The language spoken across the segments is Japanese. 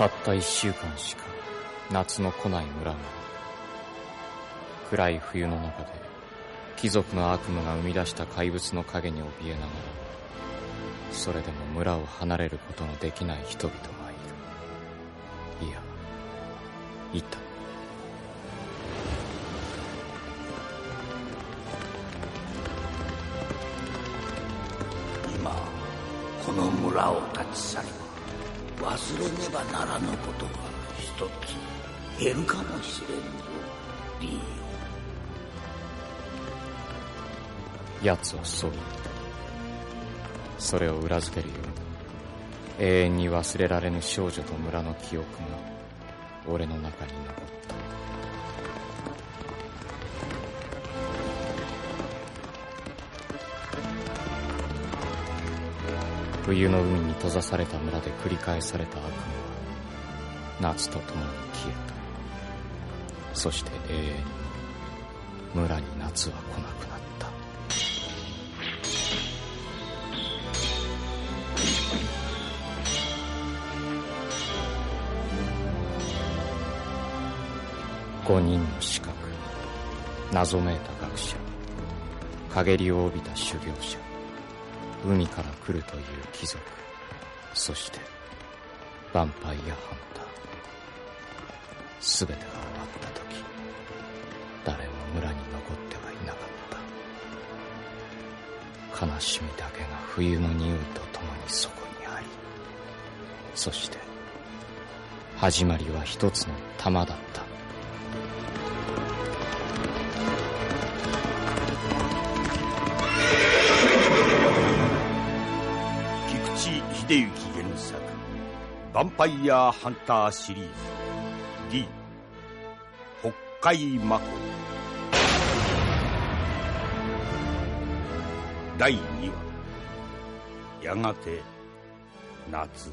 たった一週間しか夏の来ない村が暗い冬の中で貴族の悪夢が生み出した怪物の影に怯えながらそれでも村を離れることのできない人々がいる。いやいた。今この村を立ち去れば忘れねばならぬことが一つ減るかもしれんぞリー奴はそう。言ったそれを裏付けるよう。な永遠に忘れられぬ少女と村の記憶が俺の中に残った冬の海に閉ざされた村で繰り返された悪夢は夏と共に消えた。そして永遠に村に夏は来なくなった。五人の資格謎めいた学者陰りを帯びた修行者。海から来るという貴族。そしてヴァンパイアハンター。全てが終わった時誰も村に残ってはいなかった。悲しみだけが冬の匂いとともにそこにありそして始まりは一つの玉だった。ヴァンパイアハンター」シリーズ。D 北海魔法第2話。やがて夏。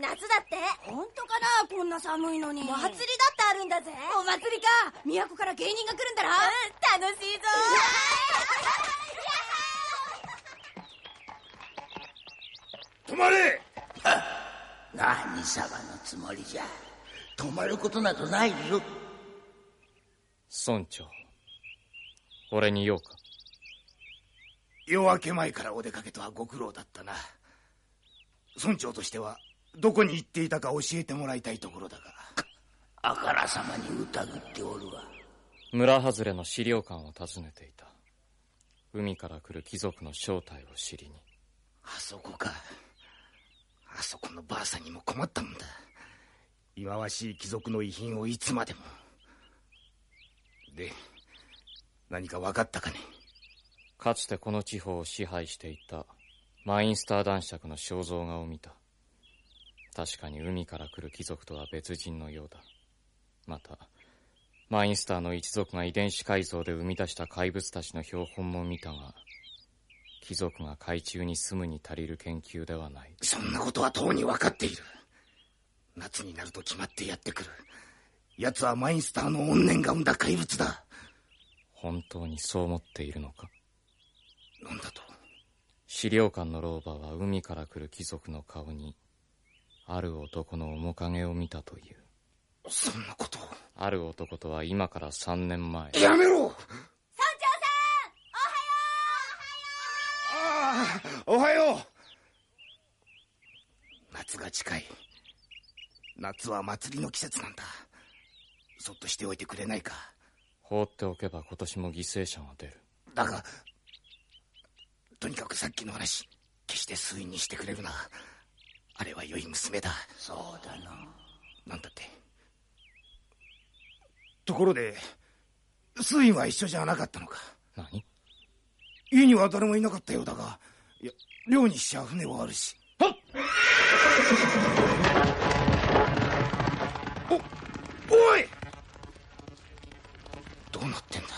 夏だって。本当かなこんな寒いのに。祭りだってあるんだぜ。お祭りか。都から芸人が来るんだろ。うん楽しいぞ。止まれ。何様のつもりじゃ。止まることなどないぞ。村長俺に用か。夜明け前からお出かけとはご苦労だったな。村長としてはどこに行っていたか教えてもらいたいところだがあからさまに疑っておるわ。村外れの資料館を訪ねていた。海から来る貴族の正体を知りに。あそこか。あそこのばあさんにも困ったもんだ。忌まわしい貴族の遺品をいつまでも。で何か分かったかね？かつてこの地方を支配していたマインスター男爵の肖像画を見た確かに海から来る貴族とは別人のようだ。またマインスターの一族が遺伝子改造で生み出した怪物たちの標本も見たが貴族が海中に住むに足りる研究ではない。そんなことはとうに分かっている。夏になると決まってやってくる。奴はマインスターの怨念が生んだ怪物だ。本当にそう思っているのか？なんだと？資料館の老婆は海から来る貴族の顔にある男の面影を見たという。そんなことを。ある男とは今から3年前。やめろ！村長ああおはよう。夏が近い。夏は祭りの季節なんだ。そっとしておいてくれないか。放っておけば今年も犠牲者が出る。だがとにかくさっきの話決して封印にしてくれるなあれは良い娘だ。そうだな。なんだって？ところで封印は一緒じゃなかったのか？何？家には誰もいなかったようだがいや漁にしちゃ船はあるし。はっ！おおい！どうなってんだ？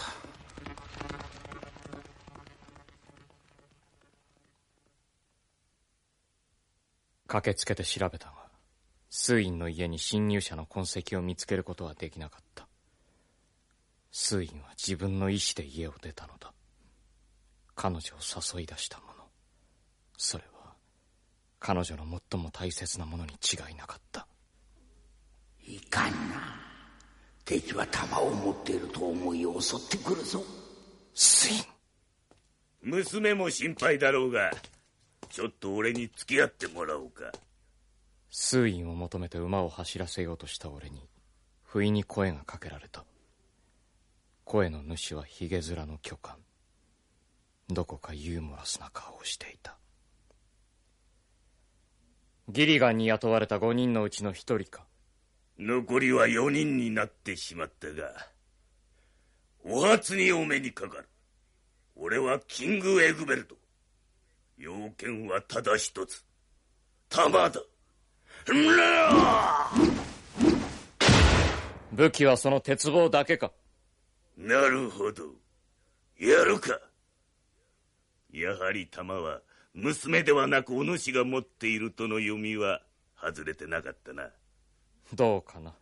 駆けつけて調べたがスインの家に侵入者の痕跡を見つけることはできなかった。スインは自分の意志で家を出たのだ。彼女を誘い出したもの。それは彼女の最も大切なものに違いなかった。いかんな。敵は弾を持っていると思い襲ってくるぞ。スイン娘も心配だろうがちょっと俺に付き合ってもらおうか。スインを求めて馬を走らせようとした俺に不意に声がかけられた。声の主はヒゲ面の巨漢。どこかユーモラスな顔をしていた。ギリガンに雇われた5人のうちの1人か。残りは4人になってしまったがお初にお目にかかる。俺はキング・エグベルト要件はただ一つ。弾だ。武器はその鉄棒だけか。なるほど。やるか。やはり弾は娘ではなくお主が持っているとの読みは外れてなかったな。どうかな。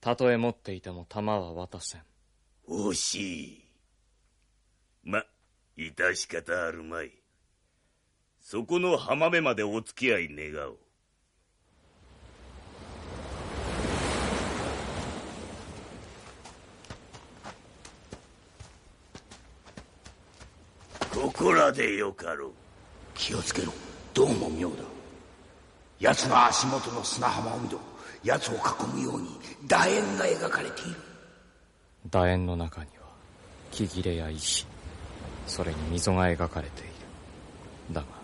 たとえ持っていても弾は渡せん。惜しい。ま致し方あるまいそこの浜辺までお付き合い願おう。ここらでよかろう。気をつけろ。どうも妙だ。奴の足元の砂浜を見ろ。奴を囲むように楕円が描かれている。楕円の中には木切れや石それに溝が描かれている。だが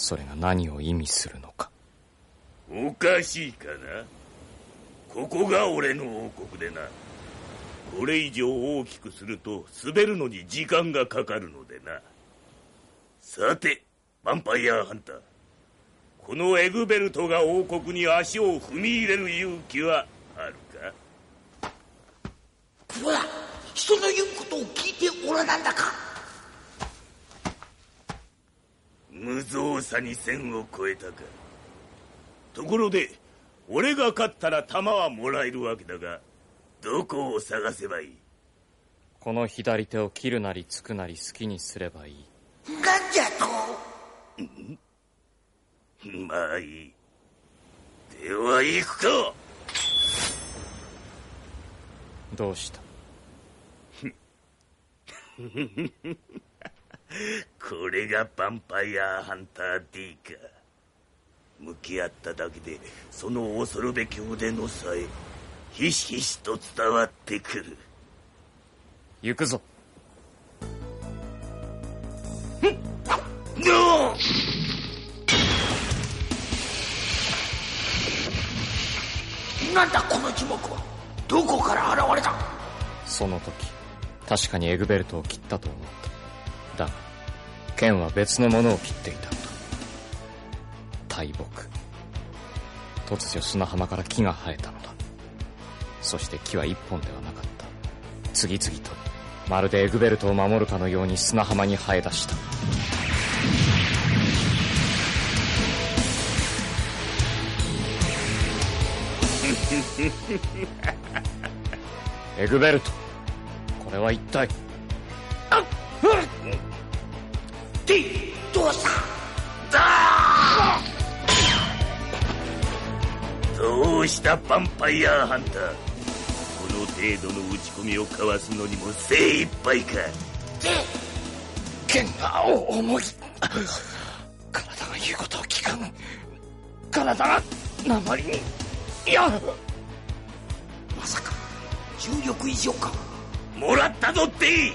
それが何を意味するのか。おかしいかな？ここが俺の王国でな。これ以上大きくすると滑るのに時間がかかるのでな。さてヴァンパイアハンター。このエグベルトが王国に足を踏み入れる勇気はあるか？ほら人の言うことを聞いておらなんだか？無造作に線を越えたか。ところで俺が勝ったら弾はもらえるわけだがどこを探せばいい？この左手を切るなりつくなり好きにすればいい。なんじゃと。まあいい。では行くか。どうした？これがヴァンパイアハンター D か向き合っただけでその恐るべき腕のさえひしひしと伝わってくる。行くぞ。ノなんだこの樹木は。どこから現れた。その時確かにエグベルトを切ったと思っただが剣は別のものを切っていたのだ。大木。突如砂浜から木が生えたのだ。そして木は一本ではなかった。次々とまるでエグベルトを守るかのように砂浜に生え出した。エグベルト。これは一体？どうした。どうしたヴァンパイアハンター。この程度の打ち込みをかわすのにも精一杯か。剣が重い体が言うことを聞かん。体が鉛にいやまさか重力以上か。もらったぞっていい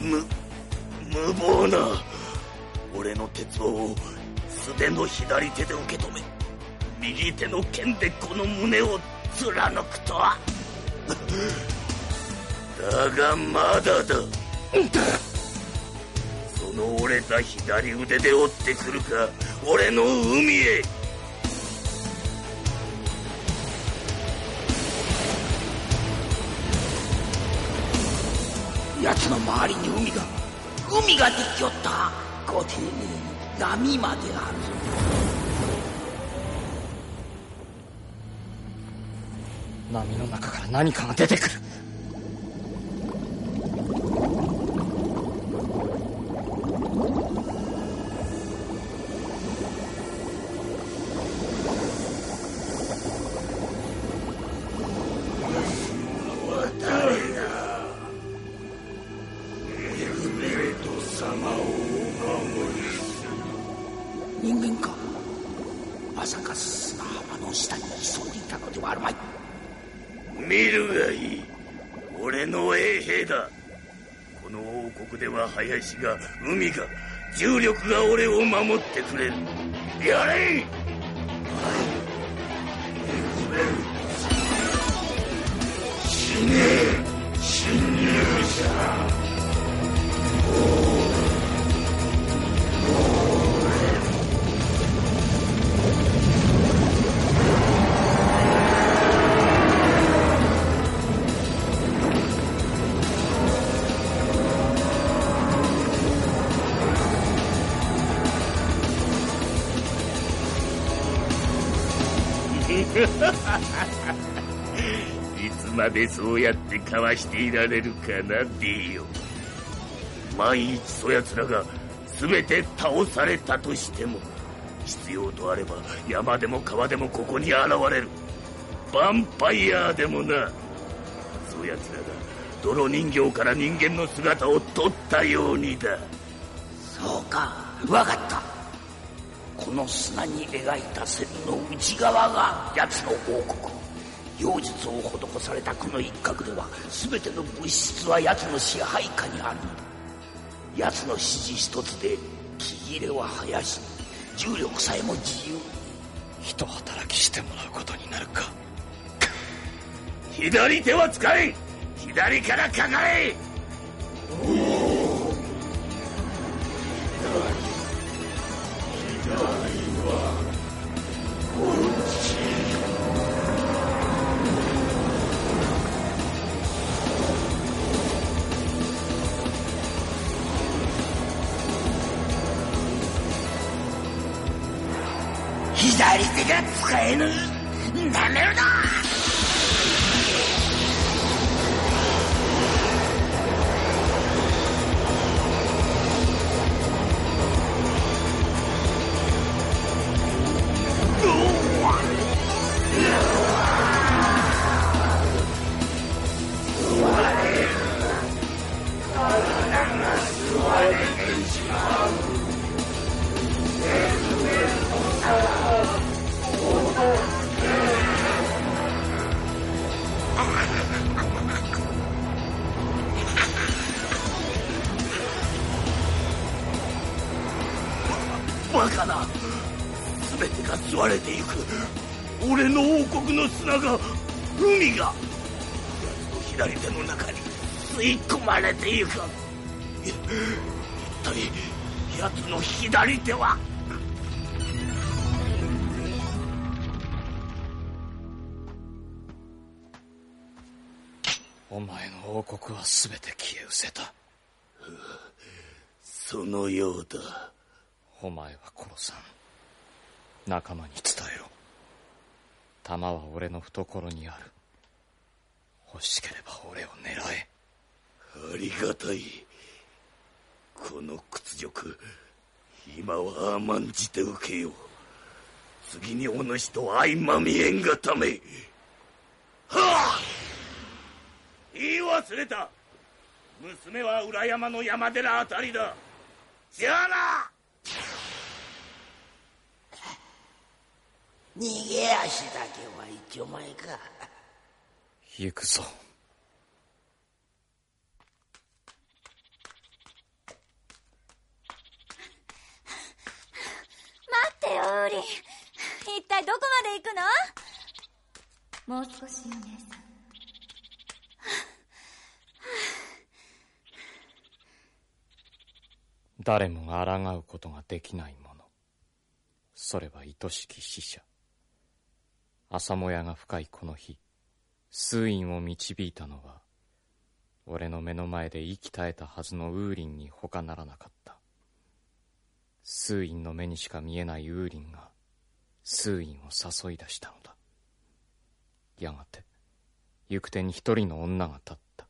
む無謀な俺の鉄棒を素手の左手で受け止め右手の剣でこの胸を貫くとは。だがまだだ。その折れた左腕で追ってくるか俺の海へ。の周りに海が海ができよった。ご丁寧に波まである。ぞ波の中から何かが出てくる。林が海が重力が俺を守ってくれる。やれ!死ね侵入者までそうやってかわしていられるかなディオ。万一そやつらが全て倒されたとしても必要とあれば山でも川でもここに現れる。ヴァンパイアでもな。そやつらが泥人形から人間の姿を取ったようにだ。そうか。わかった。この砂に描いた線の内側が奴の王国。妖術を施されたこの一角では全ての物質は奴の支配下にある奴の指示一つで木切れは生やし重力さえも自由。人働きしてもらうことになるか。左手は使え左からかかれ。左。手が使えぬな砂が海が奴の左手の中に吸い込まれていく。い一体奴の左手は？お前の王国は全て消え失せた。そのようだ。お前は殺さん。仲間に伝えろ弾は俺の懐にある。欲しければ俺を狙え。ありがたい。この屈辱今は甘んじて受けよう。次にお主と相まみえんがため。はあ！言い忘れた。娘は裏山の山寺あたりだ。じゃあな！逃げ足だけは一丁前か。行くぞ。待ってよウーリン一体どこまで行くの？もう少しよ姉さん。誰もが抗うことができないもの。それは愛しき死者朝もやが深いこの日数院を導いたのは俺の目の前で息絶えたはずのウーリンに他ならなかった。スーインの目にしか見えないウーリンがスーインを誘い出したのだ。やがて行く手に一人の女が立った。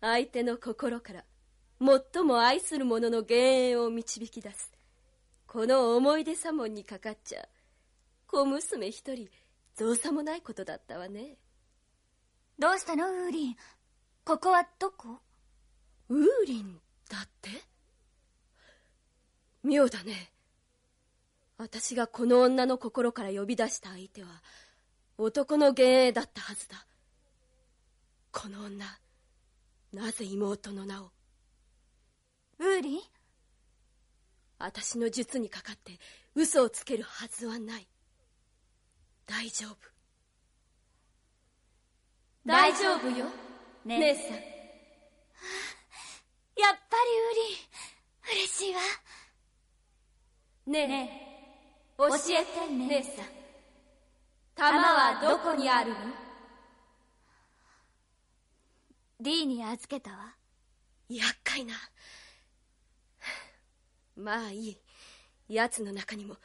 相手の心から最も愛する者の幻影を導き出す。この思い出左門にかかっちゃ小娘一人造作もないことだったわね。どうしたのウーリン？ここはどこ？ウーリンだって？妙だね。私がこの女の心から呼び出した相手は男の幻影だったはずだ。この女なぜ妹の名を？ウーリン？私の術にかかって嘘をつけるはずはない。大丈夫。大丈夫よね姉さん。やっぱりウーリン嬉しいわ。ねえね教教ええてね姉さん。玉はどこにあるの？リーに預けたわ。厄介なまあいい。奴の中にも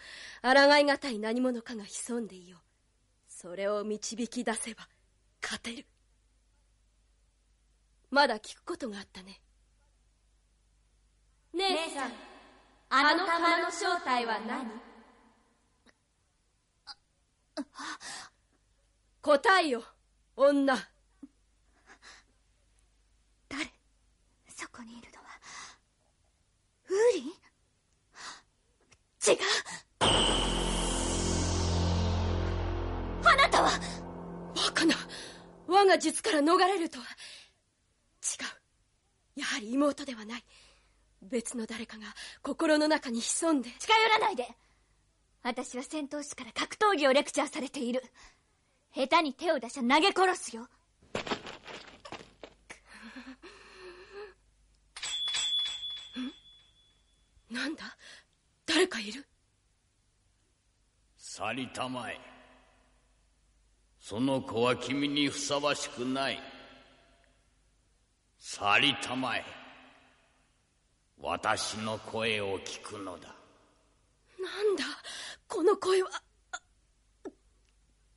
抗いがたい何者かが潜んでいよう。それを導き出せば勝てる。まだ聞くことがあったね。姉さんあの玉の正体は何？答えよ女誰そこにいるのはウーリン違う。あなたはバカな我が術から逃れるとは。違う。やはり妹ではない。別の誰かが心の中に潜んで。近寄らないで。私は戦闘士から格闘技をレクチャーされている。下手に手を出しゃ投げ殺すよ。なんだ？誰かいる？去りたまえ。その子は君にふさわしくない。去りたまえ。私の声を聞くのだ。なんだ？この声は。あ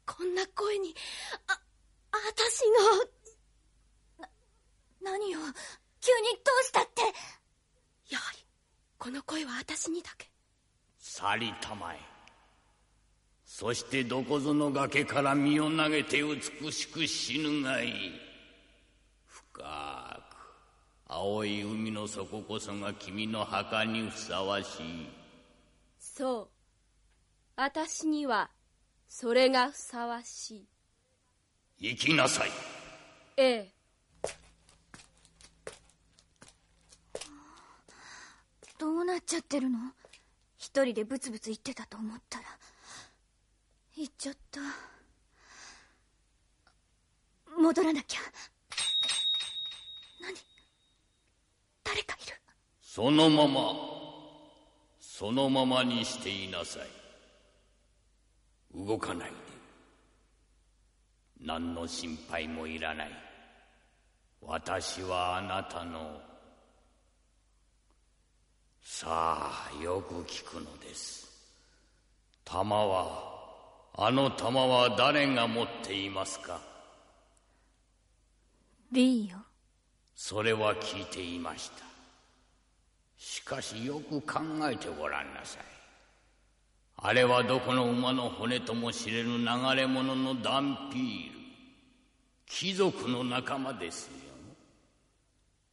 こんな声にあ私が何よ急にどうしたって。やはりこの声は私にだけ去りたまえ。そしてどこぞの崖から身を投げて美しく死ぬがいい。深く青い海の底こそが君の墓にふさわしい。そう。私にはそれがふさわしい。生きなさい。ええ。どうなっちゃってるの？一人でブツブツ言ってたと思ったら行っちゃった。戻らなきゃ。何？誰かいる。そのままそのままにしていなさい。動かないで。何の心配もいらない。私はあなたのさあよく聞くのです。玉はあの玉は誰が持っていますか？リーよ。それは聞いていました。しかしよく考えてごらんなさい。あれはどこの馬の骨とも知れぬ流れ者のダンピール。貴族の仲間ですよ。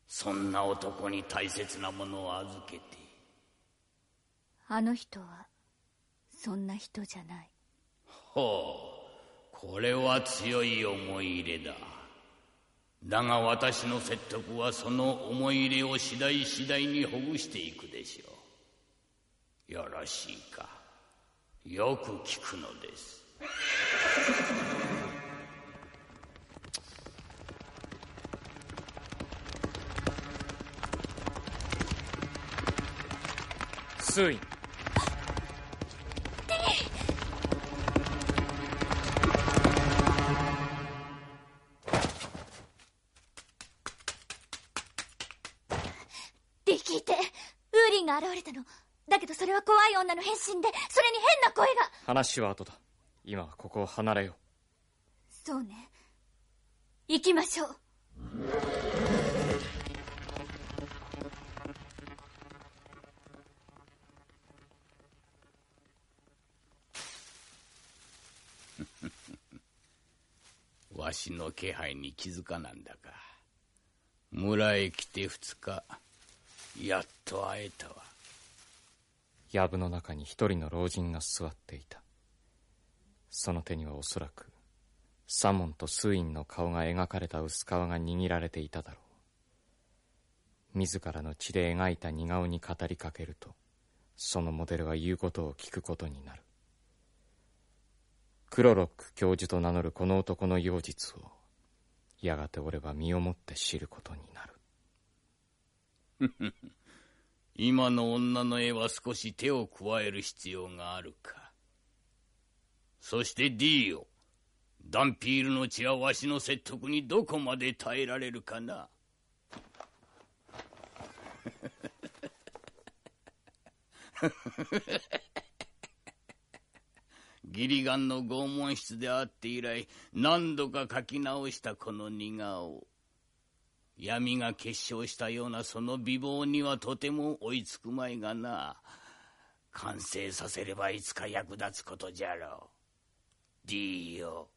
そんな男に大切なものを預けてあの人はそんな人じゃない。ほうこれは強い思い入れだ。だが私の説得はその思い入れを次第次第にほぐしていくでしょう。よろしいか。よく聞くのです。スーイのだけどそれは怖い女の変身でそれに変な声が。話は後だ。今はここを離れよう。そうね。行きましょう。わしの気配に気づかなんだか。村へ来て二日やっと会えたわ藪の中に一人の老人が座っていた。その手にはおそらくサモンとスインの顔が描かれた薄皮が握られていただろう。自らの血で描いた似顔に語りかけるとそのモデルは言うことを聞くことになる。クロロック教授と名乗るこの男の妖術をやがて俺は身をもって知ることになる。今の女の絵は少し手を加える必要があるか。そして D よダンピールの血はわしの説得にどこまで耐えられるかな。ギリガンの拷問室であって以来何度か書き直したこの似顔。闇が結晶したようなその美貌にはとても追いつくまいがな。完成させればいつか役立つことじゃろう。D よ。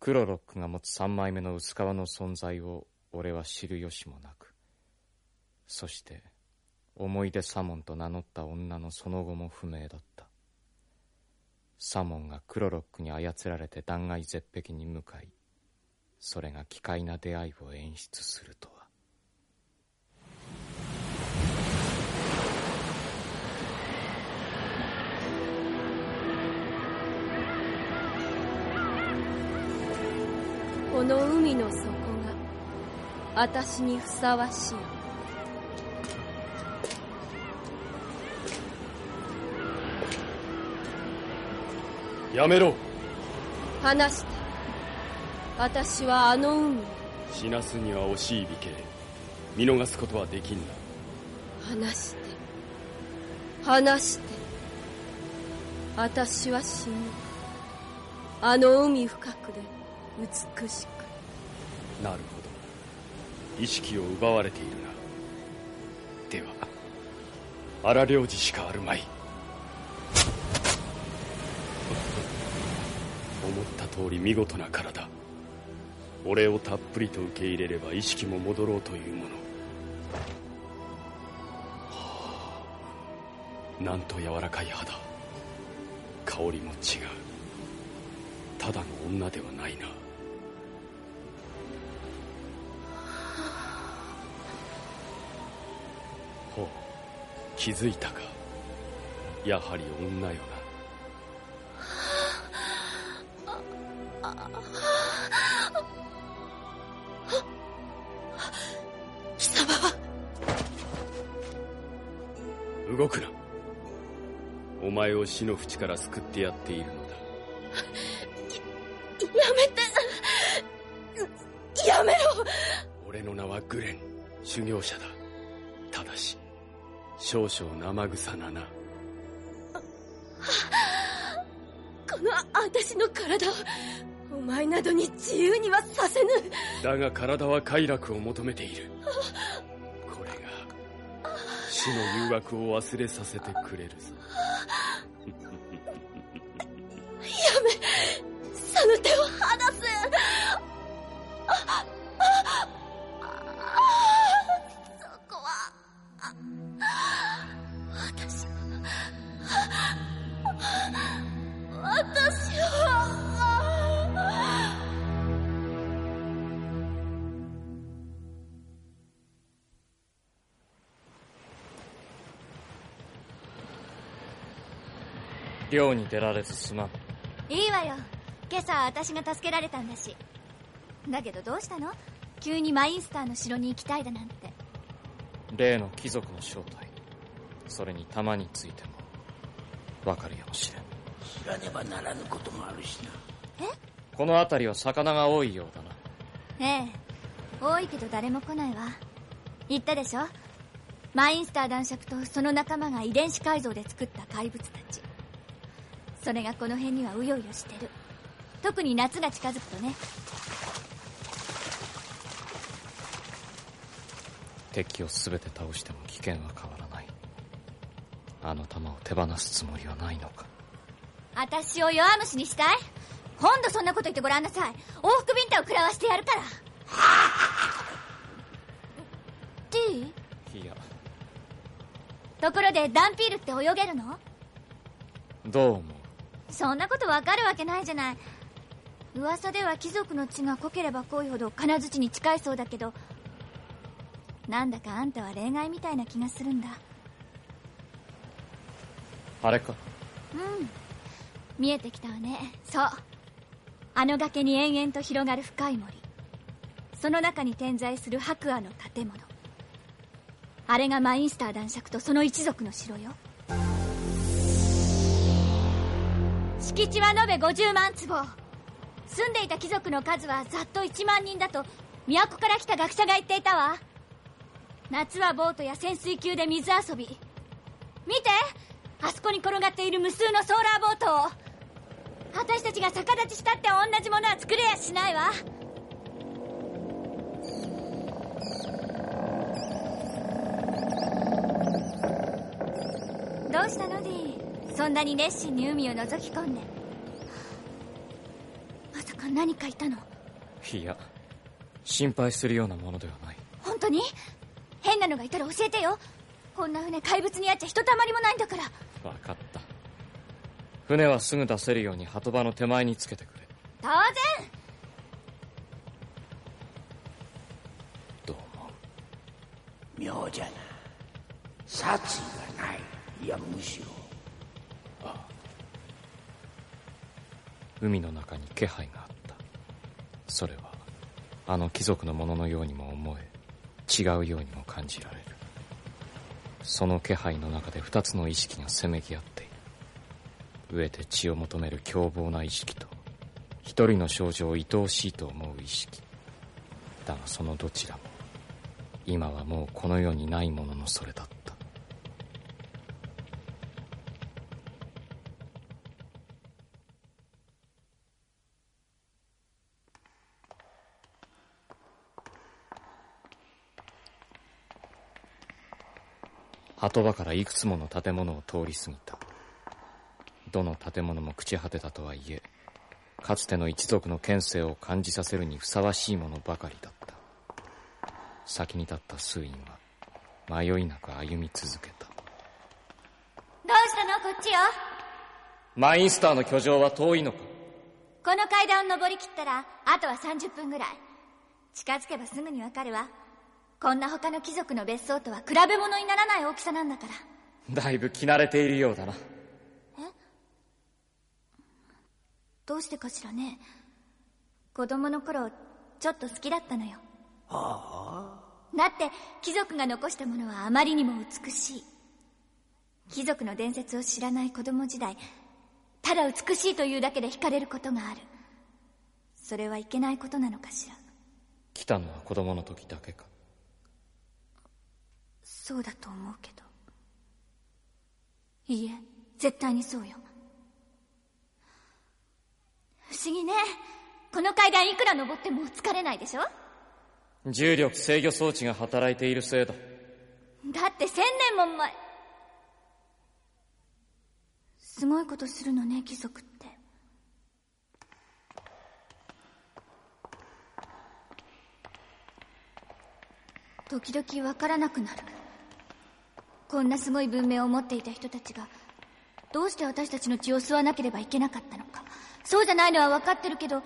クロロックが持つ3枚目の薄皮の存在を俺は知る由もなく。そして思い出サモンと名乗った女のその後も不明だった。サモンがクロロックに操られて断崖絶壁に向かいそれが奇怪な出会いを演出するとは。この海の底が私にふさわしい。やめろ。話して私はあの海。死なすには惜しい美形。見逃すことはできんな。話して。話して。私は死ぬ。あの海深くで美しく。なるほど。意識を奪われているな。では荒領事しかあるまい。思った通り見事な体俺をたっぷりと受け入れれば意識も戻ろうというもの、はあ、なんと柔らかい肌。香りも違う。ただの女ではないな。ほう。気づいたか。やはり女よな。貴前を死の淵から救ってやっているのだ。やめて。やめろ。俺の名はグレン。修行者だ。ただし少々生臭なな。この私の体をお前などに自由にはさせぬ。だが体は快楽を求めている。これが死の誘惑を忘れさせてくれるぞ漁に出られずすまんいいわよ。今朝私が助けられたんだし。だけどどうしたの？急にマインスターの城に行きたいだなんて。例の貴族の正体。それに玉についても。わかるやもしれん。知らねばならぬこともあるしな。この辺りは魚が多いようだな。ええ。多いけど誰も来ないわ。言ったでしょ？マインスター男爵とその仲間が遺伝子改造で作った怪物たちそれがこの辺にはうようよしてる。特に夏が近づくとね。敵を全て倒しても危険は変わらない。あの弾を手放すつもりはないのか。私を弱虫にしたい？今度そんなこと言ってごらんなさい。往復ビンタを食らわしてやるから。T? いや。ところでダンピールって泳げるの？どう思う？そんなことわかるわけないじゃない。噂では貴族の血が濃ければ濃いほど金槌に近いそうだけど。なんだかあんたは例外みたいな気がするんだ。あれか。うん。見えてきたわね。そう。あの崖に延々と広がる深い森。その中に点在する白亜の建物。あれがマインスター男爵とその一族の城よ敷地は延べ50万坪。住んでいた貴族の数はざっと1万人だと都から来た学者が言っていたわ。夏はボートや潜水級で水遊び。見てあそこに転がっている無数のソーラーボートを。私たちが逆立ちしたって同じものは作れやしないわ。どうしたのディそんなに熱心に海を覗き込んで。まさか何かいたの？いや心配するようなものではない。本当に？変なのがいたら教えてよ。こんな船怪物にあっちゃひとたまりもないんだから。分かった。船はすぐ出せるように鳩場の手前につけてくれ。当然！どう思妙じゃな。殺意がない。いやむしろ海の中に気配があった。それはあの貴族のもののようにも思え違うようにも感じられる。その気配の中で二つの意識がせめぎ合っている飢えて血を求める凶暴な意識と一人の少女を愛おしいと思う意識。だがそのどちらも今はもうこの世にないもののそれだった。鳩場からいくつもの建物を通り過ぎた。どの建物も朽ち果てたとはいえかつての一族の権勢を感じさせるにふさわしいものばかりだった。先に立った数員は迷いなく歩み続けた。どうしたのこっちよ？マインスターの居城は遠いのか？この階段を登りきったらあとは30分ぐらい。近づけばすぐにわかるわこんな他の貴族の別荘とは比べ物にならない大きさなんだから。だいぶ着慣れているようだな。どうしてかしらね。子供の頃ちょっと好きだったのよ。だって貴族が残したものはあまりにも美しい。貴族の伝説を知らない子供時代ただ美しいというだけで惹かれることがある。それはいけないことなのかしら。来たのは子供の時だけかそうだと思うけど。いいえ絶対にそうよ。不思議ね。この階段いくら登っても疲れないでしょ？重力制御装置が働いているせいだ。だって千年も前。すごいことするのね貴族って。時々わからなくなるこんなすごい文明を持っていた人たちがどうして私たちの血を吸わなければいけなかったのか。そうじゃないのは分かってるけど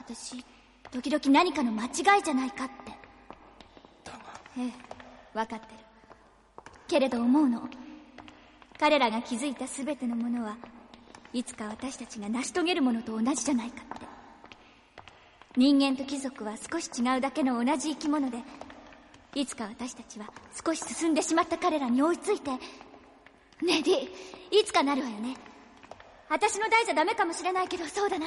私時々何かの間違いじゃないかって。ええ分かってる。けれど思うの。彼らが築いた全てのものはいつか私たちが成し遂げるものと同じじゃないかって。人間と貴族は少し違うだけの同じ生き物でいつか私たちは少し進んでしまった彼らに追いついて。ねえディいつかなるわよね。私の代じゃダメかもしれないけどそうだな。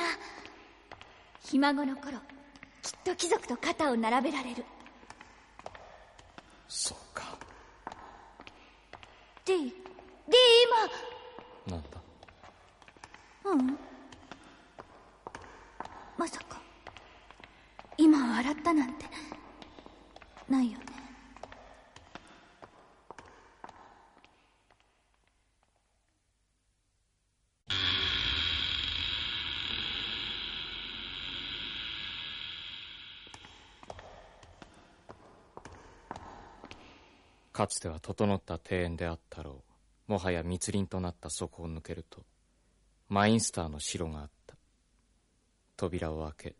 ひ孫の頃きっと貴族と肩を並べられる。そうか。D D 今。なんだ？うんまさか今笑ったなんてないよねかつては整った庭園であったろう。もはや密林となったそこを抜けるとマインスターの城があった。扉を開け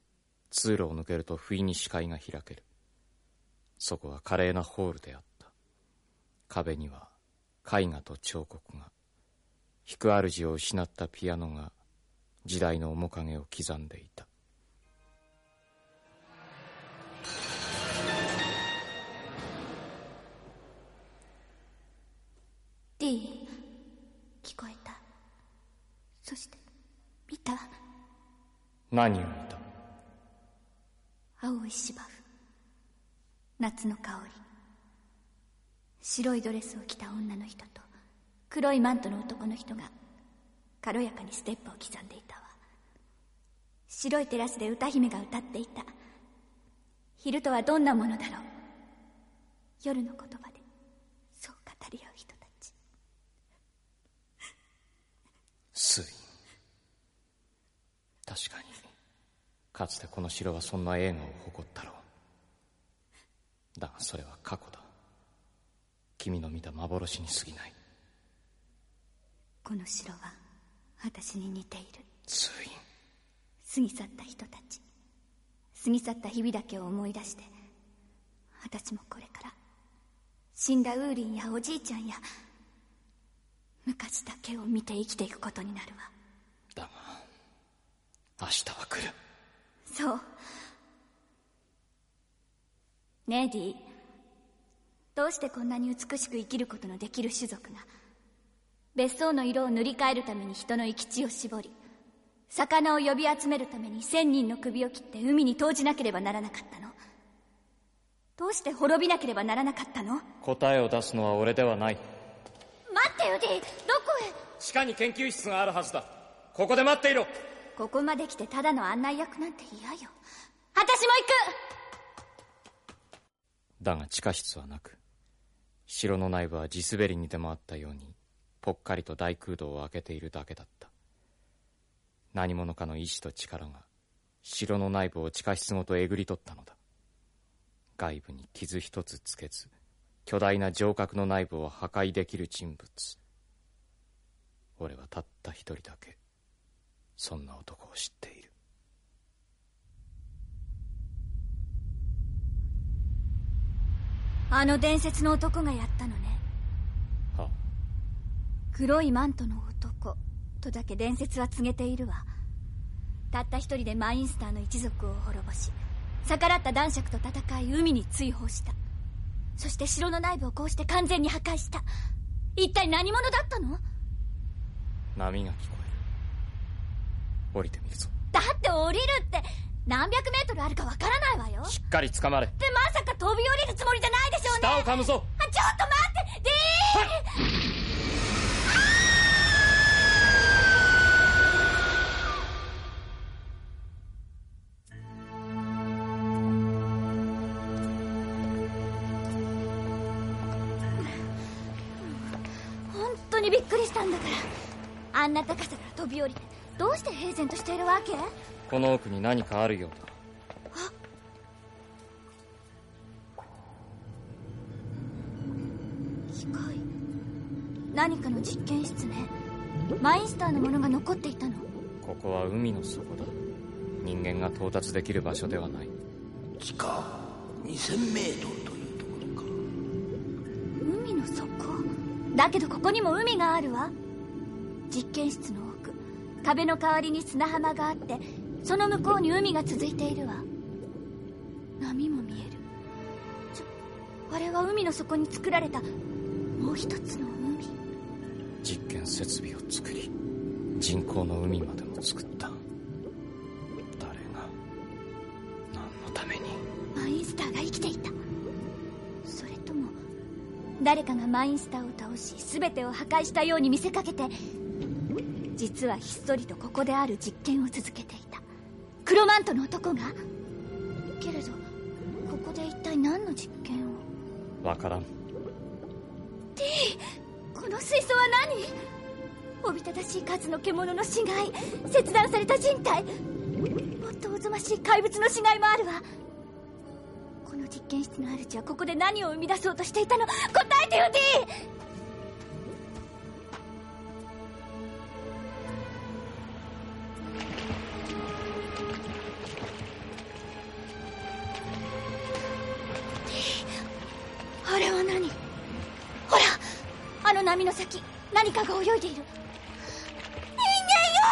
通路を抜けると不意に視界が開ける。そこは華麗なホールであった。壁には絵画と彫刻が。弾く主を失ったピアノが時代の面影を刻んでいた。何を見た？青い芝生。夏の香り。白いドレスを着た女の人と黒いマントの男の人が軽やかにステップを刻んでいたわ。白いテラスで歌姫が歌っていた。昼とはどんなものだろう。夜の言葉でそう語り合う人たち。スイ確かにかつてこの城はそんな映画を誇ったろう。だがそれは過去だ。君の見た幻に過ぎない。この城は私に似ている。スイ過ぎ去った人たち。過ぎ去った日々だけを思い出して。私もこれから死んだウーリンやおじいちゃんや昔だけを見て生きていくことになるわ。だが明日は来るそう。ねえディどうしてこんなに美しく生きることのできる種族が別荘の色を塗り替えるために人の生き地を絞り魚を呼び集めるために千人の首を切って海に投じなければならなかったの？どうして滅びなければならなかったの？答えを出すのは俺ではない。待ってよディどこへ？地下に研究室があるはずだ。ここで待っていろここまで来てただの案内役なんて嫌よ。私も行く！だが地下室はなく城の内部は地滑りにでもあったようにぽっかりと大空洞を開けているだけだった。何者かの意志と力が城の内部を地下室ごとえぐり取ったのだ。外部に傷一つつけず巨大な城郭の内部を破壊できる人物。俺はたった一人だけ。そんな男を知っている。あの伝説の男がやったのね。は黒いマントの男とだけ伝説は告げているわ。たった一人でマインスターの一族を滅ぼし逆らった男爵と戦い海に追放した。そして城の内部をこうして完全に破壊した。一体何者だったの？波が聞こえる降りてみるぞ。だって降りるって何百メートルあるかわからないわよ。しっかり掴まれ。でまさか飛び降りるつもりじゃないでしょうね。下を噛むぞ。あちょっと待って。ディーン本当にびっくりしたんだから。あんな高さから飛び降りてどうして平然としているわけ？この奥に何かあるようだ。機械。何かの実験室ね。マインスターのものが残っていたの？ここは海の底だ。人間が到達できる場所ではない。地下2000メートルというところか。海の底？だけどここにも海があるわ。実験室の奥壁の代わりに砂浜があってその向こうに海が続いているわ。波も見える。ちょあれは海の底に作られたもう一つの海。実験設備を作り人工の海までも作った。誰が何のために？マインスターが生きていた。それとも誰かがマインスターを倒し全てを破壊したように見せかけて実はひっそりとここである実験を続けていた。黒マントの男が？けれどここで一体何の実験を？わからん。D この水槽は何？おびただしい数の獣の死骸切断された人体。もっとおぞましい怪物の死骸もあるわ。この実験室の主はここで何を生み出そうとしていたの？答えてよ D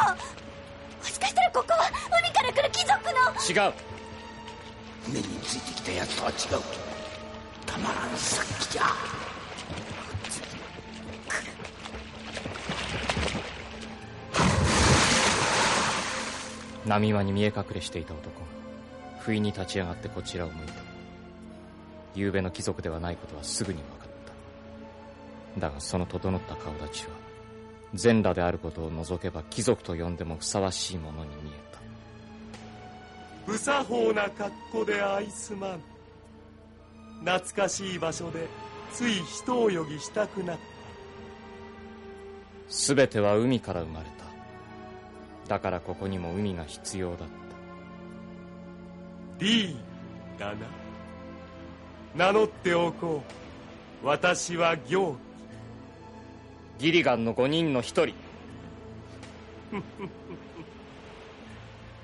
もしかしたらここは海から来る貴族の。違う。船についてきたやつとは違うたまらん殺気じゃ。波間に見え隠れしていた男。が不意に立ち上がってこちらを向いた。昨べの貴族ではないことはすぐに分かった。だがその整った顔立ちは全裸であることを除けば貴族と呼んでもふさわしいものに見えた。無作法な格好でアイスマン懐かしい場所でつい一泳ぎしたくなった。全ては海から生まれた。だからここにも海が必要だった。D だな。名乗っておこう。私は行ギリガンの5人の一人。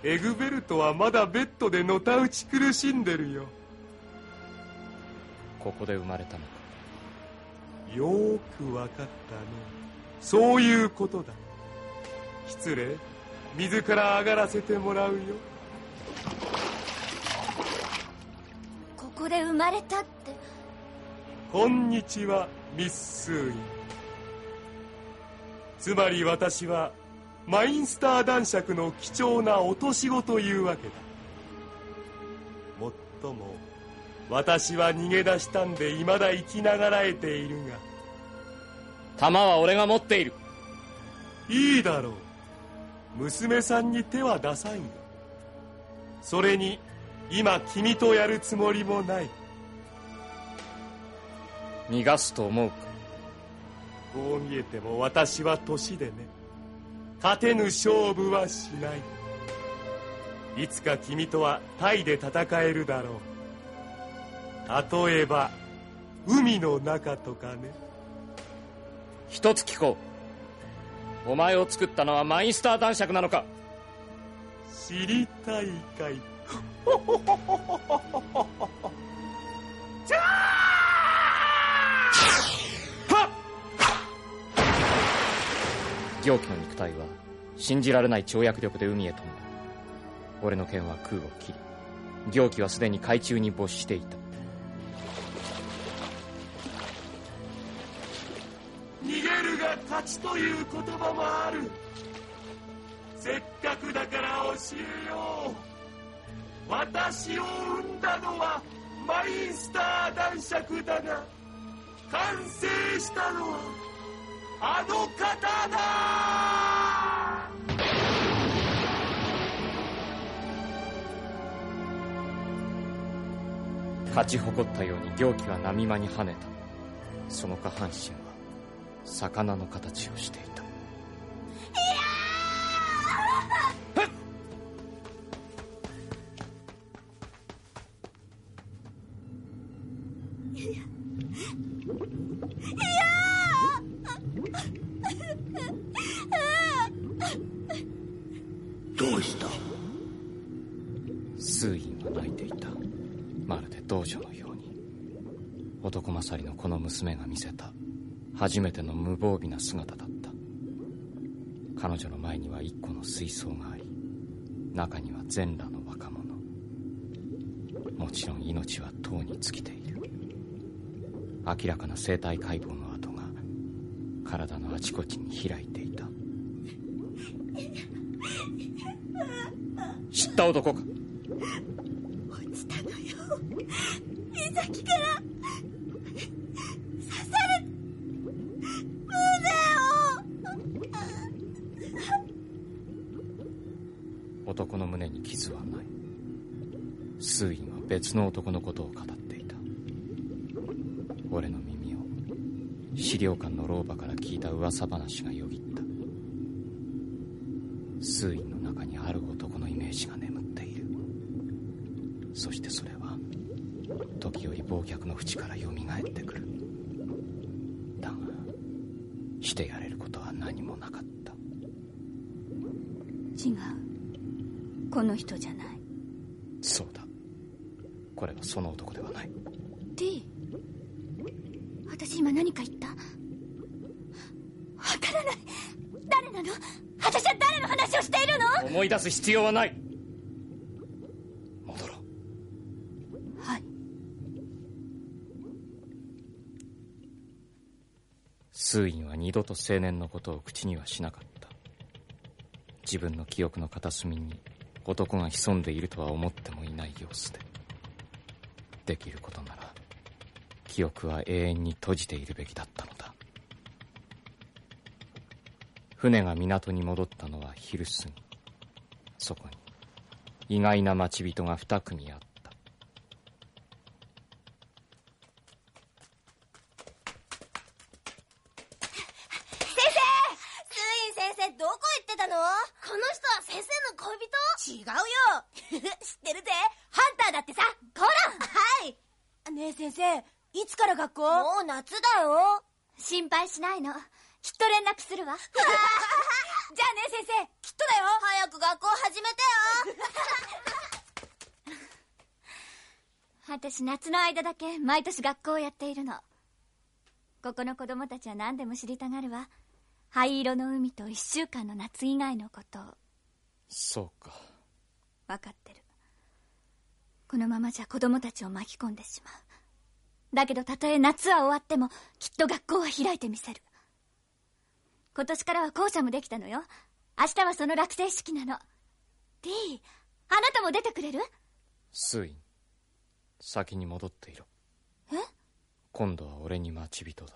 エグベルトはまだベッドでのたうち苦しんでるよ。ここで生まれたのか。よーくわかったね。そういうことだ。失礼。水から上がらせてもらうよ。ここで生まれたって。こんにちはミス・スーイ。ンつまり私はマインスター男爵の貴重な落とし子というわけだ。もっとも私は逃げ出したんで未だ生きながらえているが。弾は俺が持っている。いいだろう。娘さんに手は出さんよ。それに今君とやるつもりもない。逃がすと思うか？こう見えても私は年でね。勝てぬ勝負はしない。いつか君とはタイで戦えるだろう。例えば海の中とかね。一つ聞こう。お前を作ったのはマインスター男爵なのか。知りたいかい。じ ゃ行基の肉体は信じられない跳躍力で海へ飛んだ。俺の剣は空を切り行基はすでに海中に没していた。逃げるが勝ちという言葉もある。せっかくだから教えよう。私を生んだのはマインスター男爵だが完成したのはあの方だ！勝ち誇ったように行基は波間に跳ねた。その下半身は魚の形をしていた。どう姿だった。彼女の前には一個の水槽があり中には全裸の若者。もちろん命はとうに尽きている。明らかな生体解剖の跡が体のあちこちに開いていた。知った男か？落ちたのよ。岬から。男の胸に傷はない。スーインは別の男のことを語っていた。俺の耳を資料館の老婆から聞いた噂話がよぎった。スーインの中にある男のイメージが眠っている。そしてそれは時折忘却の淵からよみがえっての人じゃない。そうだ。これはその男ではない。D 私今何か言った？わからない。誰なの？私は誰の話をしているの？思い出す必要はない。戻ろう。はい。スーインは二度と青年のことを口にはしなかった。自分の記憶の片隅に男が潜んでいるとは思ってもいない様子でできることなら記憶は永遠に閉じているべきだったのだ。船が港に戻ったのは昼過ぎ。そこに意外な待ち人が二組あった先生スーイン先生どこ行ってたのこの人は先生の恋人？違うよ。知ってるぜハンターだってさ。こらはい。ねえ先生いつから学校？もう夏だよ。心配しないの。きっと連絡するわ。じゃあね先生きっとだよ。早く学校始めてよ。私夏の間だけ毎年学校をやっているの。ここの子供たちは何でも知りたがるわ。灰色の海と一週間の夏以外のこと。をそうか。分かってる。このままじゃ子供たちを巻き込んでしまう。だけどたとえ夏は終わってもきっと学校は開いてみせる。今年からは校舎もできたのよ。明日はその落成式なの。D あなたも出てくれる？スーイン先に戻っていろ。え？今度は俺に待ち人だ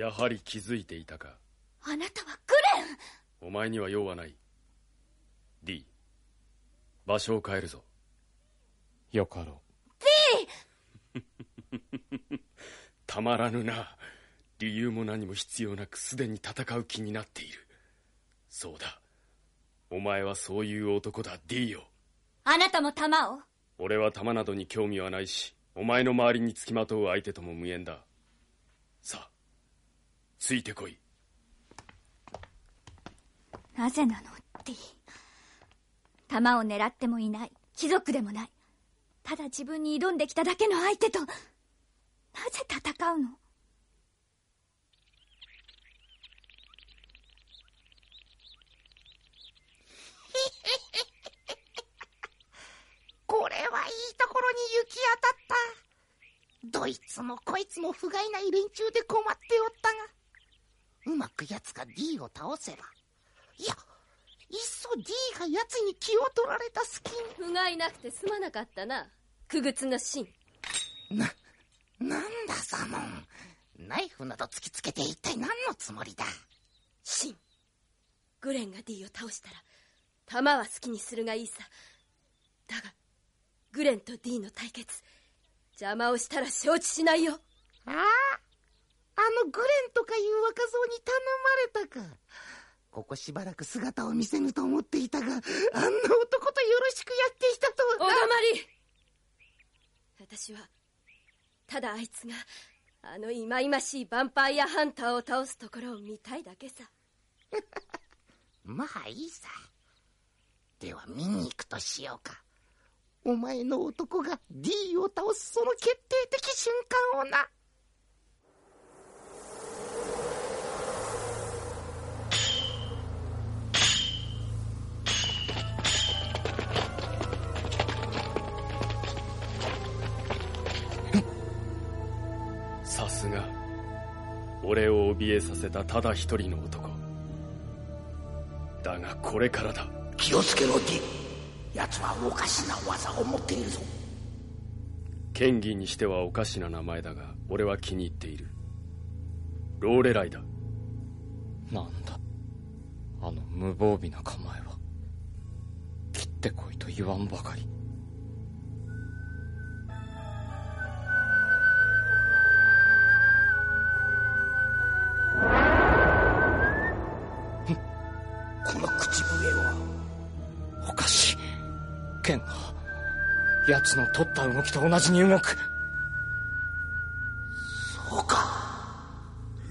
やはり気づいていたか。あなたはグレン。お前には用はない。D 場所を変えるぞ。よかろ D たまらぬな。理由も何も必要なくすでに戦う気になっている。そうだ。お前はそういう男だ。D よ。あなたも弾を。俺は弾などに興味はないしお前の周りにつきまとう相手とも無縁だ。さあついてこい。なぜなの D 弾を狙ってもいない。貴族でもない。ただ自分に挑んできただけの相手と。なぜ戦うの？これはいいところに行き当たった。どいつもこいつも不甲斐ない連中で困っておったが、うまく奴が D を倒せば、いや、いっそ D が奴に気を取られた隙に。不甲斐なくてすまなかったな。苦靴のシンな、なんだサモン。ナイフなど突きつけて一体何のつもりだ。シングレンが D を倒したら弾は好きにするがいいさ。だがグレンと D の対決。邪魔をしたら承知しないよ。ああ、あのグレンとかいう若造に頼まれたか。ここしばらく姿を見せぬと思っていたが、あんな男とよろしくやっていたとは。お黙り私はただあいつがあの忌々しいヴァンパイアハンターを倒すところを見たいだけさ まあいいさ。では見に行くとしようか。お前の男が D を倒すその決定的瞬間をな。俺を怯えさせたただ一人の男。だがこれからだ。気をつけろ D 奴はおかしな技を持っているぞ。剣技にしてはおかしな名前だが俺は気に入っている。ローレライだなんだ。あの無防備な構えは切ってこいと言わんばかり剣が奴の取った動きと同じに動く。そうか。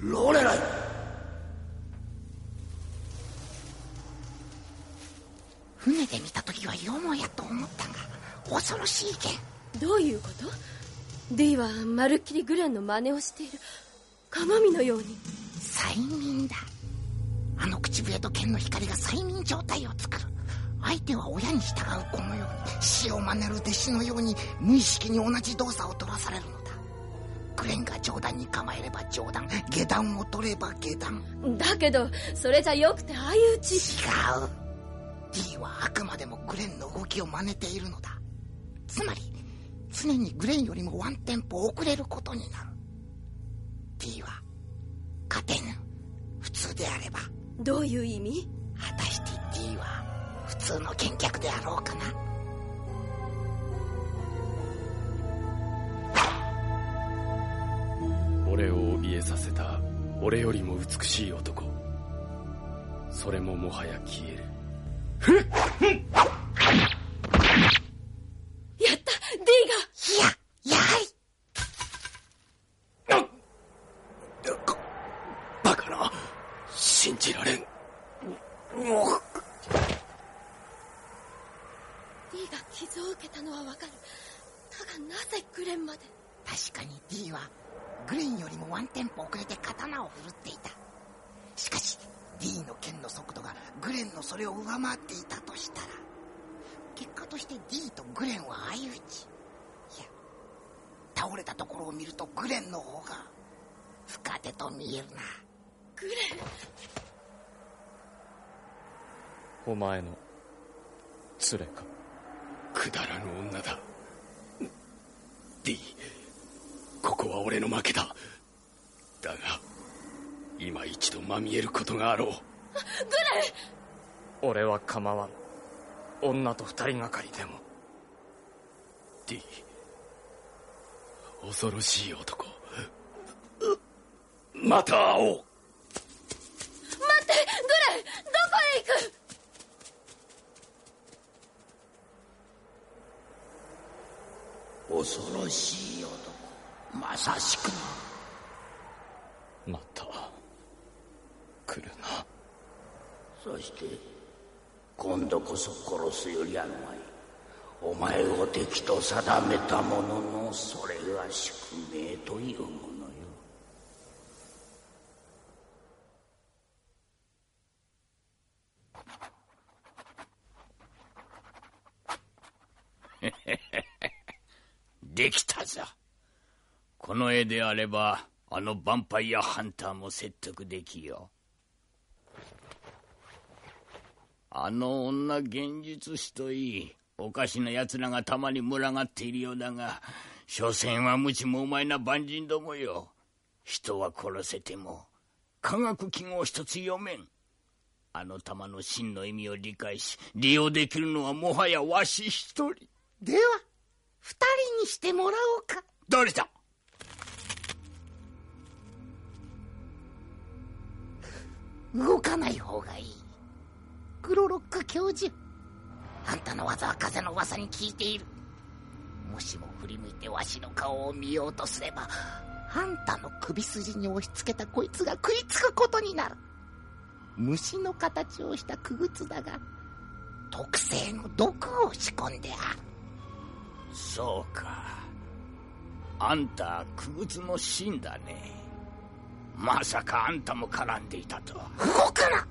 ローレライ。船で見た時はよもやと思ったが恐ろしい剣。どういうこと ?D はまるっきりグレンの真似をしている。鏡のように。催眠だ。あの口笛と剣の光が催眠状態を作る相手は親に従う子のように死を真似る弟子のように無意識に同じ動作を取らされるのだ。グレンが上段に構えれば上段下段を取れば下段だけどそれじゃよくて相打ち。違う。D はあくまでもグレンの動きを真似ているのだ。つまり常にグレンよりもワンテンポ遅れることになる。D は勝てぬ。普通であれば。どういう意味？果たして D は普通の見客であろうかな。俺を怯えさせた俺よりも美しい男。それももはや消える。ふった !D がいや、やはりバカな信じられんもう D が傷を受けたのはわかるだがなぜグレンまで確かに D はグレンよりもワンテンポ遅れて刀を振るっていたしかし D の剣の速度がグレンのそれを上回っていたとしたら結果として D とグレンは相打ちいや倒れたところを見るとグレンの方が深手と見えるなグレンお前の連れか。くだらぬ女だ。D ここは俺の負けだ。だが今一度まみえることがあろう。グレン俺は構わん。女と二人がかりでも。D 恐ろしい男。また会おう待ってグレンどこへ行く恐ろしい男。まさしく。また来るな。そして今度こそ殺すよりあるまい。お前を敵と定めたもののそれが宿命というものよできたぞ。この絵であればあのヴァンパイアハンターも説得できよ。うあの女現実師といいおかしな奴らがたまに群がっているようだが所詮は無知もうまいな万人どもよ。人は殺せても科学記号一つ読めん。あの玉の真の意味を理解し利用できるのはもはやわし一人。では二人にしてもらおうか。動かない方がいい。クロロック教授。あんたの技は風の噂に聞いている。もしも振り向いてわしの顔を見ようとすればあんたの首筋に押し付けたこいつが食いつくことになる。虫の形をした傀儡だが特製の毒を仕込んであるそうか。あんた傀儡の芯だね。まさかあんたも絡んでいたとは。動くな。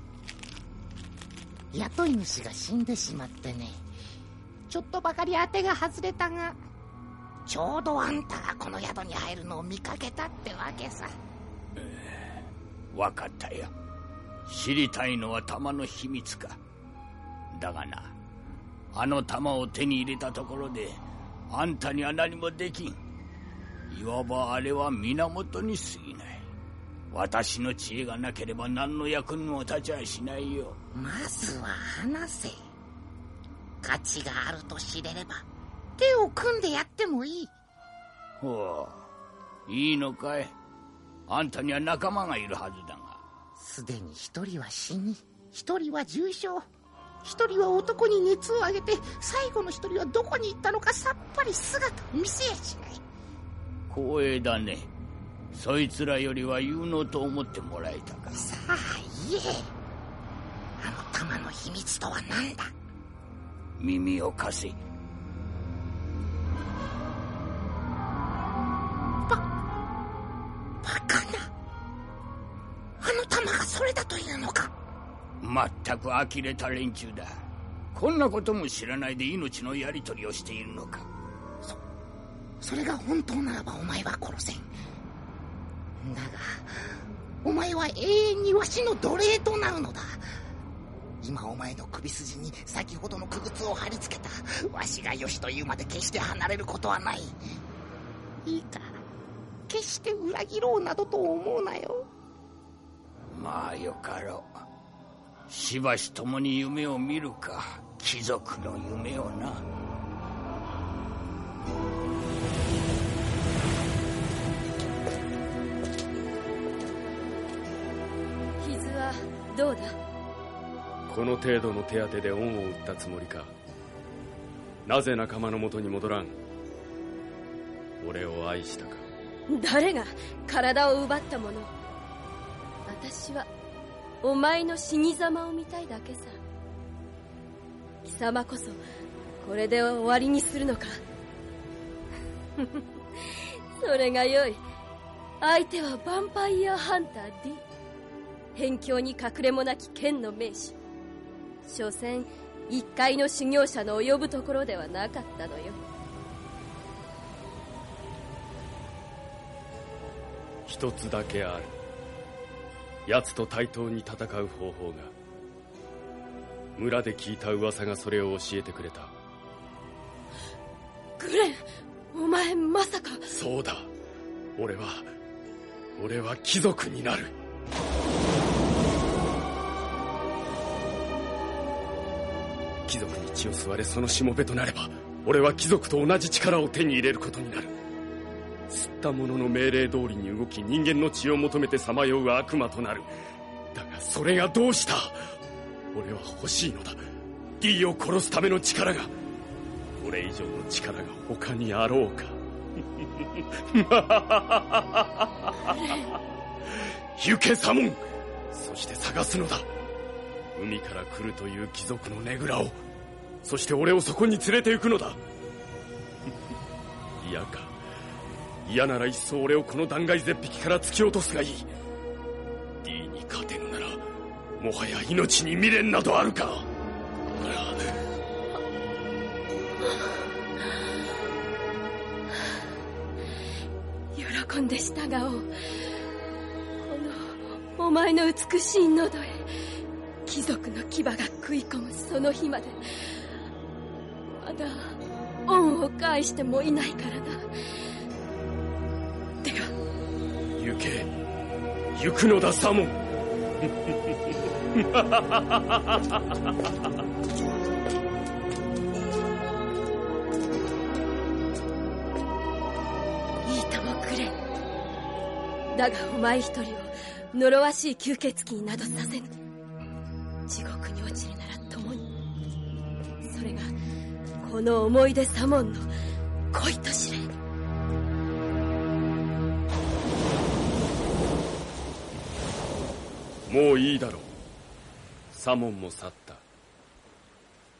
雇い主が死んでしまってね。ちょっとばかり当てが外れたがちょうどあんたがこの宿に入るのを見かけたってわけさ。分かったよ。知りたいのは玉の秘密か。だがなあの玉を手に入れたところであんたには何もできん。いわばあれは源に過ぎない。私の知恵がなければ何の役にも立ちゃしないよ。まずは話せ。価値があると知れれば手を組んでやってもいい。ほう。いいのかい。あんたには仲間がいるはずだが。すでに一人は死に一人は重傷一人は男に熱を上げて最後の一人はどこに行ったのかさっぱり姿を見せやしない。光栄だね。そいつらよりは有能と思ってもらえたか。さあ言え。あの玉の秘密とは何だ？耳を貸せ。バカな。あの玉がそれだというのか？まったく呆れた連中だ。こんなことも知らないで命のやり取りをしているのか。そそれが本当ならばお前は殺せん。だがお前は永遠にわしの奴隷となるのだ。今お前の首筋に先ほどの傀儡を貼り付けたわしがよしと言うまで決して離れることはない。いいか決して裏切ろうなどと思うなよ。まあよかろうしばし共に夢を見るか。貴族の夢をな。傷はどうだ？この程度の手当てで恩を売ったつもりか。なぜ仲間のもとに戻らん？俺を愛したか。誰が体を奪ったもの？私はお前の死に様を見たいだけさ。貴様こそこれで終わりにするのか。それがよい。相手はヴァンパイアハンター D 辺境に隠れもなき剣の名手。所詮一階の修行者の及ぶところではなかったのよ。一つだけある。奴と対等に戦う方法が村で聞いた噂がそれを教えてくれた。グレンお前まさか。そうだ。俺は俺は貴族になる。貴族に血を吸われそのしもべとなれば俺は貴族と同じ力を手に入れることになる吸った者の命令通りに動き人間の血を求めてさまよう悪魔となる。だがそれがどうした？俺は欲しいのだ。D を殺すための力が。これ以上の力が他にあろうか？行けサモンそして探すのだ。海から来るという貴族のねぐらを。そして俺をそこに連れて行くのだ。嫌か。嫌ならいっそ俺をこの断崖絶壁から突き落とすがいい。D に勝てぬならもはや命に未練などあるか。喜んで従おう。このお前の美しい喉へ貴族の牙が食い込むその日まで。まだ恩を返してもいないからな。け行くのだサモン。いいともくれ。だがお前一人を呪わしい吸血鬼になどさせぬ。地獄に落ちるなら共に。それがこの思い出左門の恋と知れ。もういいだろう。サモンも去った。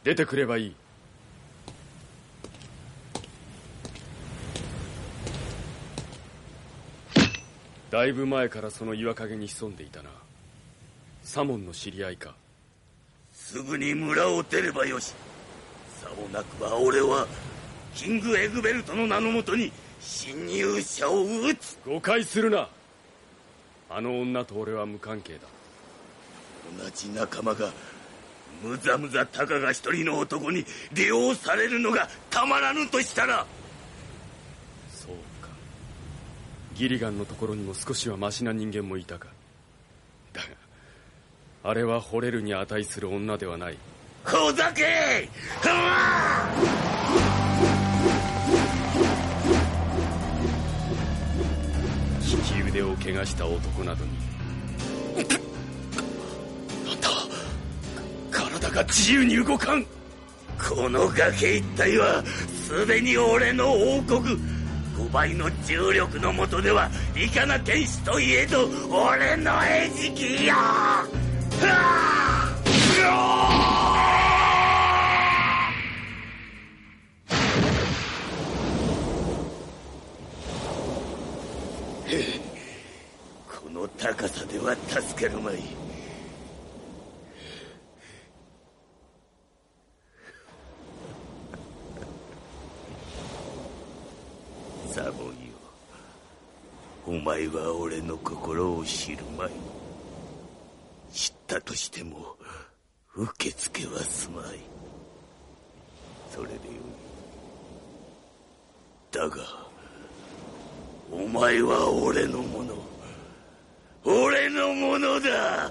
出てくればいい。だいぶ前からその岩陰に潜んでいたな。サモンの知り合いか。すぐに村を出ればよし。さもなくば俺はキング・エグベルトの名のもとに侵入者を撃つ。誤解するな。あの女と俺は無関係だ同じ仲間がむざむざたかが一人の男に利用されるのがたまらぬとしたら。そうか。ギリガンのところにも少しはマシな人間もいたか。だがあれは惚れるに値する女ではない。ほざけ利き腕を怪我した男などに体が自由に動かん。この崖一帯はすでに俺の王国。5倍の重力の下ではいかな天使といえど俺の餌食よ この高さでは助けるまいサモンよお前は俺の心を知るまい知ったとしても受け付けはすまい。それでよい。だがお前は俺のもの。俺のものだ。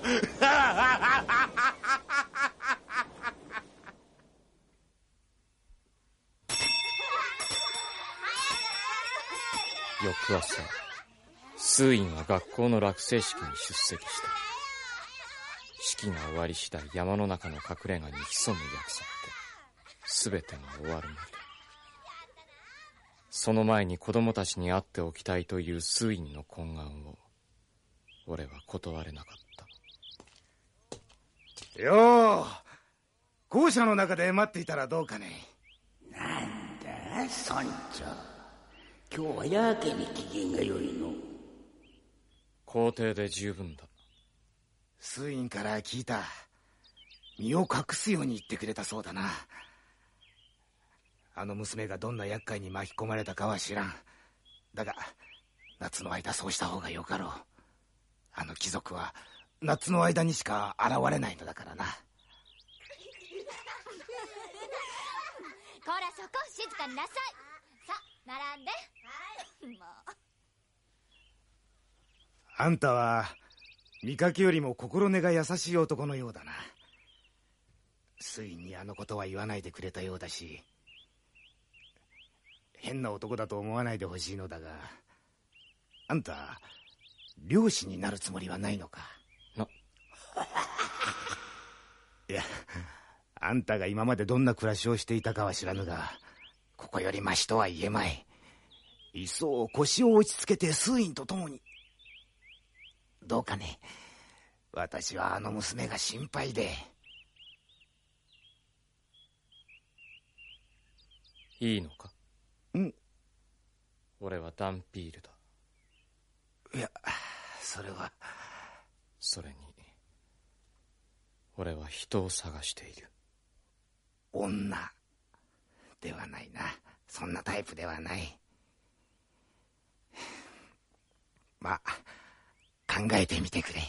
翌朝。数院は学校の落成式に出席した。式が終わり次第山の中の隠れ家に潜む約束で全てが終わるまで。その前に子供たちに会っておきたいという数院の懇願を俺は断れなかった。よう校舎の中で待っていたらどうかね。なんだ村長。今日はやけに機嫌が良いの校庭で十分だ。数院から聞いた。身を隠すように言ってくれたそうだな。あの娘がどんな厄介に巻き込まれたかは知らん。だが夏の間そうした方がよかろう。あの貴族は夏の間にしか現れないのだからな。こらそこ静かになさい。さ並んで。はい。もうあんたは見かけよりも心根が優しい男のようだな。ついにあのことは言わないでくれたようだし変な男だと思わないでほしいのだがあんた漁師になるつもりはないのか？いやあんたが今までどんな暮らしをしていたかは知らぬがここよりましとは言えまい。いっそ腰を落ち着けて数院と共にどうかね。私はあの娘が心配で。いいのか？うん。俺はダンピールだ。いやそれは。それに俺は人を探している。女。ではないな。そんなタイプではない。まあ考えてみてくれ。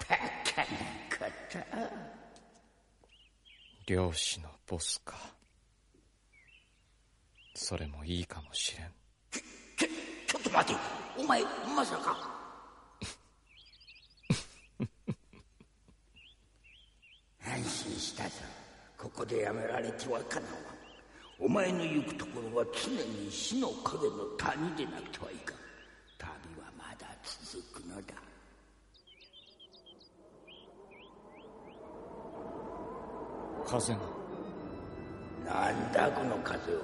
バカなこと漁師のボスか。それもいいかもしれん。ちょっと待てお前まさか。安心したぞ。ここでやめられてはかなわん。お前の行くところは常に死の影の谷でなくてはいかんのだ。風が。なんだこの風。は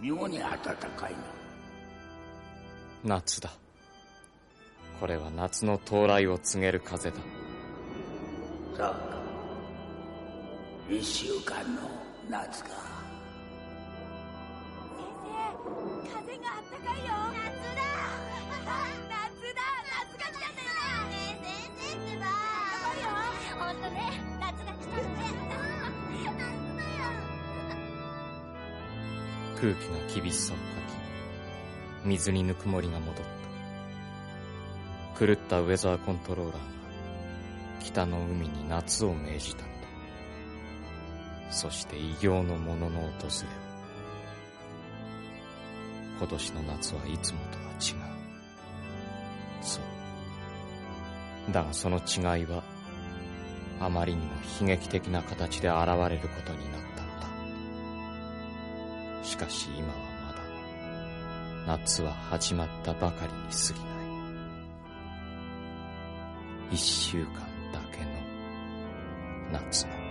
妙に暖かいな。夏だ。これは夏の到来を告げる風だ。そうか。一週間の夏か風があったかいよ空気が厳しさをかき水にぬくもりが戻った。狂ったウェザーコントローラーが北の海に夏を命じたのだそして異形のものの訪れ。を今年の夏はいつもとは違う。そう。だがその違いはあまりにも悲劇的な形で現れることになった。かし今はまだ。夏は始まったばかりに過ぎない。一週間だけの夏の